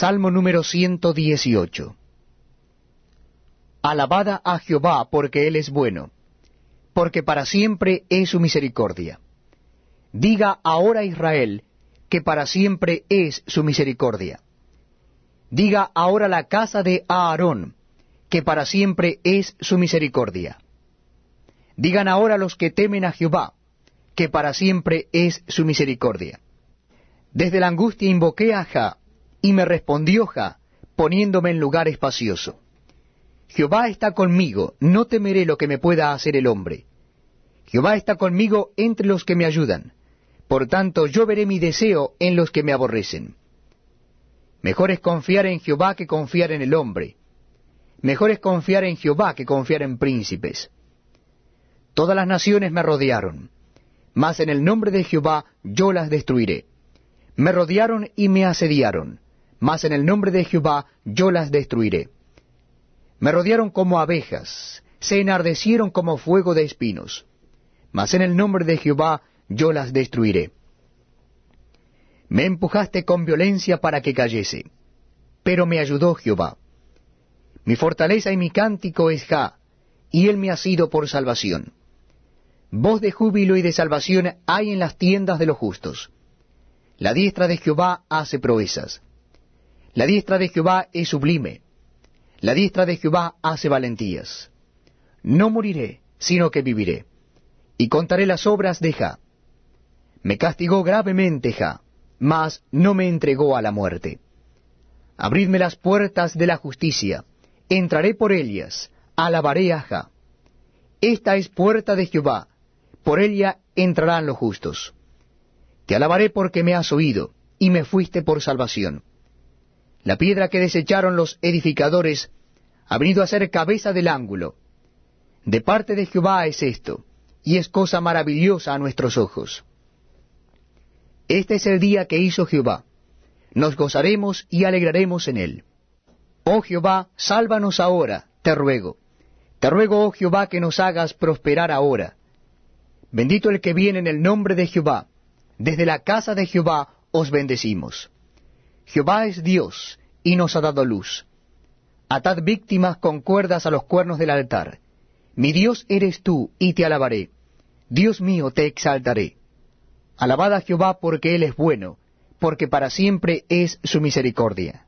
Salmo número 118. Alabada a Jehová porque Él es bueno, porque para siempre es su misericordia. Diga ahora Israel que para siempre es su misericordia. Diga ahora la casa de Aarón que para siempre es su misericordia. Digan ahora los que temen a Jehová que para siempre es su misericordia. Desde la angustia invoqué a Jah, y me respondió Jah, poniéndome en lugar espacioso. Jehová está conmigo, no temeré lo que me pueda hacer el hombre. Jehová está conmigo entre los que me ayudan. Por tanto, yo veré mi deseo en los que me aborrecen. Mejor es confiar en Jehová que confiar en el hombre. Mejor es confiar en Jehová que confiar en príncipes. Todas las naciones me rodearon, mas en el nombre de Jehová yo las destruiré. Me rodearon y me asediaron, mas en el nombre de Jehová yo las destruiré. Me rodearon como abejas, se enardecieron como fuego de espinos. Mas en el nombre de Jehová yo las destruiré. Me empujaste con violencia para que cayese, pero me ayudó Jehová. Mi fortaleza y mi cántico es Ja, y él me ha sido por salvación. Voz de júbilo y de salvación hay en las tiendas de los justos. La diestra de Jehová hace proezas. La diestra de Jehová es sublime. La diestra de Jehová hace valentías. No moriré, sino que viviré, y contaré las obras de Ja. Me castigó gravemente Ja, mas no me entregó a la muerte. Abridme las puertas de la justicia, entraré por ellas, alabaré a Ja. Esta es puerta de Jehová, por ella entrarán los justos. Te alabaré porque me has oído, y me fuiste por salvación. La piedra que desecharon los edificadores ha venido a ser cabeza del ángulo. De parte de Jehová es esto, y es cosa maravillosa a nuestros ojos. Este es el día que hizo Jehová. Nos gozaremos y alegraremos en él. Oh Jehová, sálvanos ahora, te ruego. Te ruego, oh Jehová, que nos hagas prosperar ahora. Bendito el que viene en el nombre de Jehová. Desde la casa de Jehová os bendecimos. Jehová es Dios y nos ha dado luz. Atad víctimas con cuerdas a los cuernos del altar. Mi Dios eres tú y te alabaré. Dios mío, te exaltaré. Alabad a Jehová porque Él es bueno, porque para siempre es su misericordia.